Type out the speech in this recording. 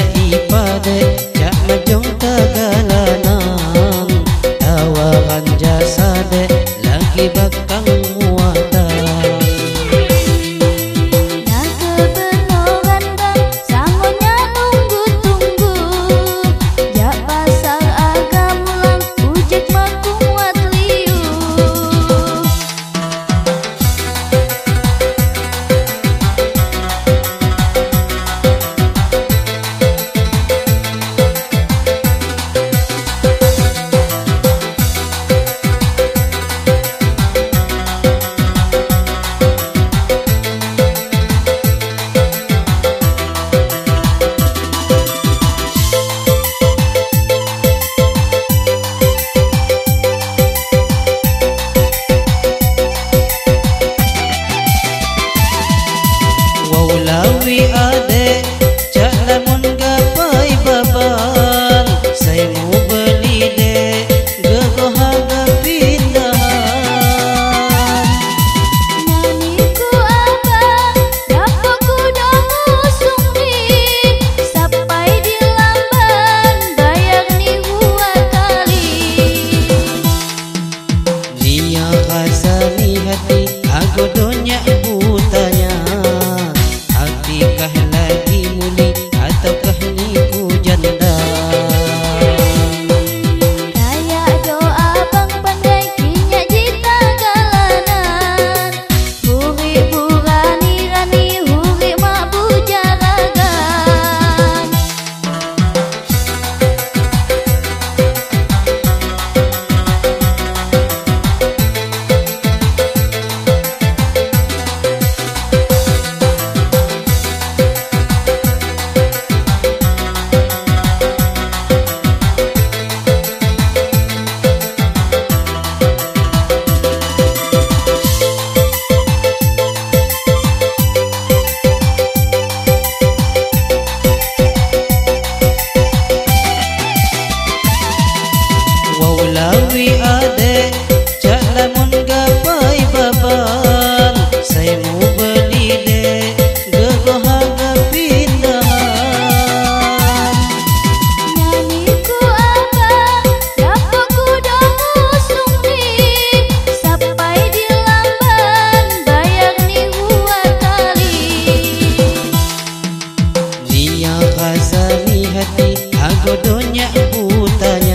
Terima lagi bakang. Mulawi Bahasa ni hati Agar donya butanya